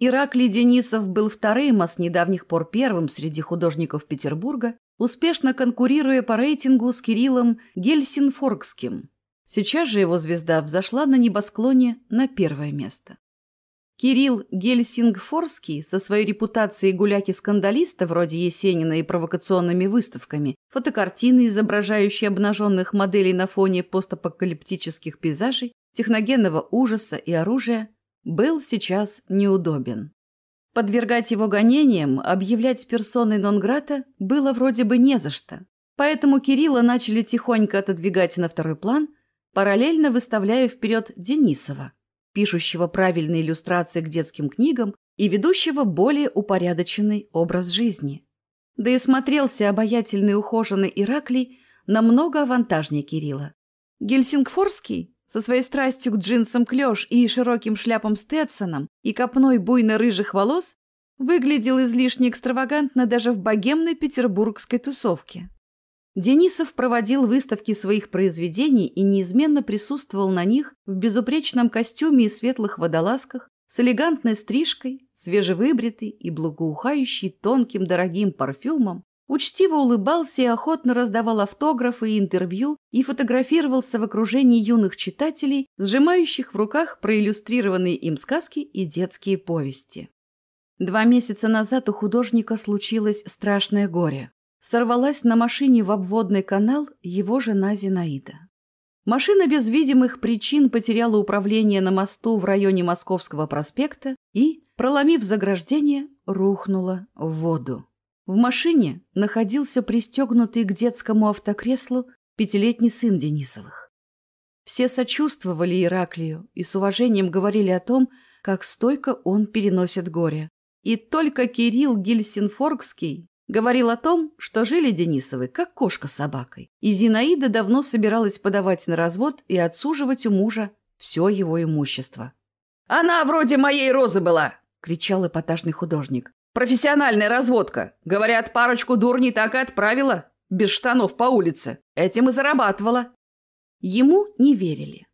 Ираклий Денисов был вторым, а с недавних пор первым среди художников Петербурга, успешно конкурируя по рейтингу с Кириллом Гельсинфоргским. Сейчас же его звезда взошла на небосклоне на первое место. Кирилл Гельсингфорский со своей репутацией гуляки-скандалиста вроде Есенина и провокационными выставками, фотокартины, изображающие обнаженных моделей на фоне постапокалиптических пейзажей, техногенного ужаса и оружия, был сейчас неудобен. Подвергать его гонениям, объявлять персоной нон-грата было вроде бы не за что. Поэтому Кирилла начали тихонько отодвигать на второй план, параллельно выставляя вперед Денисова, пишущего правильные иллюстрации к детским книгам и ведущего более упорядоченный образ жизни. Да и смотрелся обаятельный ухоженный Ираклий намного авантажнее Кирилла. Гельсингфорский со своей страстью к джинсам клеш и широким шляпам Стетсоном и копной буйно-рыжих волос выглядел излишне экстравагантно даже в богемной петербургской тусовке. Денисов проводил выставки своих произведений и неизменно присутствовал на них в безупречном костюме и светлых водолазках, с элегантной стрижкой, свежевыбритый и благоухающий тонким дорогим парфюмом, Учтиво улыбался и охотно раздавал автографы и интервью и фотографировался в окружении юных читателей, сжимающих в руках проиллюстрированные им сказки и детские повести. Два месяца назад у художника случилось страшное горе. Сорвалась на машине в обводный канал его жена Зинаида. Машина без видимых причин потеряла управление на мосту в районе Московского проспекта и, проломив заграждение, рухнула в воду. В машине находился пристегнутый к детскому автокреслу пятилетний сын Денисовых. Все сочувствовали Ираклию и с уважением говорили о том, как стойко он переносит горе. И только Кирилл Гельсинфоргский говорил о том, что жили Денисовы как кошка с собакой, и Зинаида давно собиралась подавать на развод и отсуживать у мужа все его имущество. «Она вроде моей розы была!» — кричал эпатажный художник. Профессиональная разводка. Говорят, парочку дурней так и отправила. Без штанов по улице. Этим и зарабатывала. Ему не верили.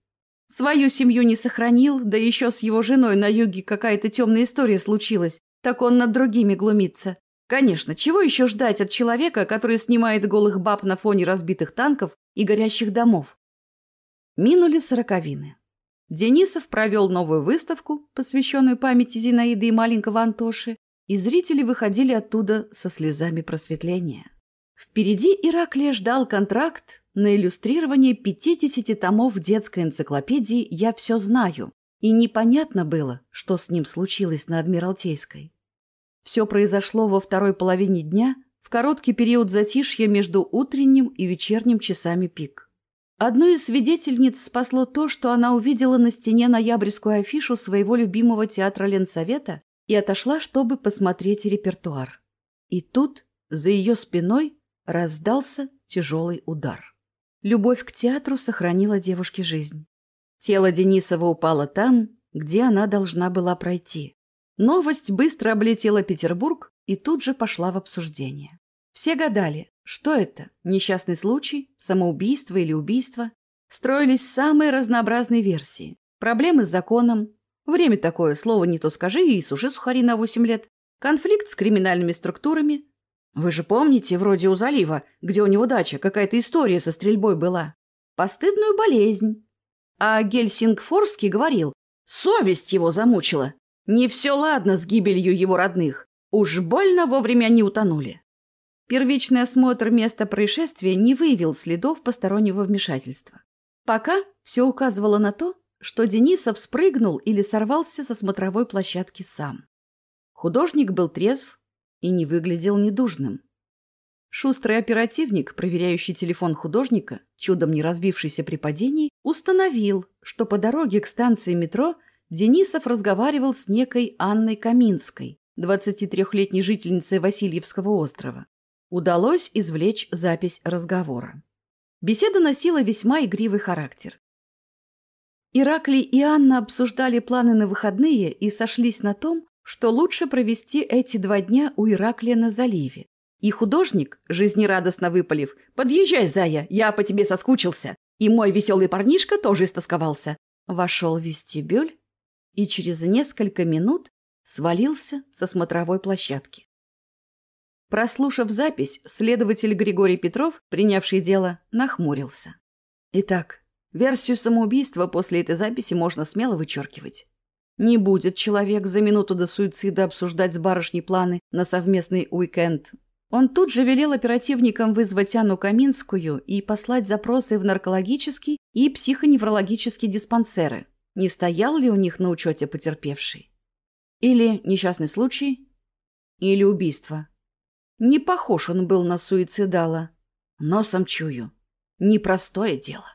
Свою семью не сохранил, да еще с его женой на юге какая-то темная история случилась. Так он над другими глумится. Конечно, чего еще ждать от человека, который снимает голых баб на фоне разбитых танков и горящих домов? Минули сороковины. Денисов провел новую выставку, посвященную памяти Зинаиды и маленького Антоши, и зрители выходили оттуда со слезами просветления. Впереди Ираклия ждал контракт на иллюстрирование 50 томов детской энциклопедии «Я все знаю», и непонятно было, что с ним случилось на Адмиралтейской. Все произошло во второй половине дня, в короткий период затишья между утренним и вечерним часами пик. Одну из свидетельниц спасло то, что она увидела на стене ноябрьскую афишу своего любимого театра Ленсовета и отошла, чтобы посмотреть репертуар. И тут за ее спиной раздался тяжелый удар. Любовь к театру сохранила девушке жизнь. Тело Денисова упало там, где она должна была пройти. Новость быстро облетела Петербург и тут же пошла в обсуждение. Все гадали, что это, несчастный случай, самоубийство или убийство. Строились самые разнообразные версии. Проблемы с законом, Время такое, слово не то скажи и суши сухари на восемь лет. Конфликт с криминальными структурами. Вы же помните, вроде у залива, где у него дача, какая-то история со стрельбой была. Постыдную болезнь. А Гельсингфорский говорил, совесть его замучила. Не все ладно с гибелью его родных. Уж больно вовремя они утонули. Первичный осмотр места происшествия не выявил следов постороннего вмешательства. Пока все указывало на то, что Денисов спрыгнул или сорвался со смотровой площадки сам. Художник был трезв и не выглядел недужным. Шустрый оперативник, проверяющий телефон художника, чудом не разбившийся при падении, установил, что по дороге к станции метро Денисов разговаривал с некой Анной Каминской, 23-летней жительницей Васильевского острова. Удалось извлечь запись разговора. Беседа носила весьма игривый характер. Ираклий и Анна обсуждали планы на выходные и сошлись на том, что лучше провести эти два дня у Ираклия на заливе. И художник, жизнерадостно выпалив, «Подъезжай, зая, я по тебе соскучился!» И мой веселый парнишка тоже истосковался. вошел в вестибюль и через несколько минут свалился со смотровой площадки. Прослушав запись, следователь Григорий Петров, принявший дело, нахмурился. Итак, версию самоубийства после этой записи можно смело вычеркивать. Не будет человек за минуту до суицида обсуждать с барышней планы на совместный уикенд. Он тут же велел оперативникам вызвать Анну Каминскую и послать запросы в наркологический и психоневрологический диспансеры. Не стоял ли у них на учете потерпевший? Или несчастный случай? Или убийство? Не похож он был на суицидала. Носом чую. Непростое дело.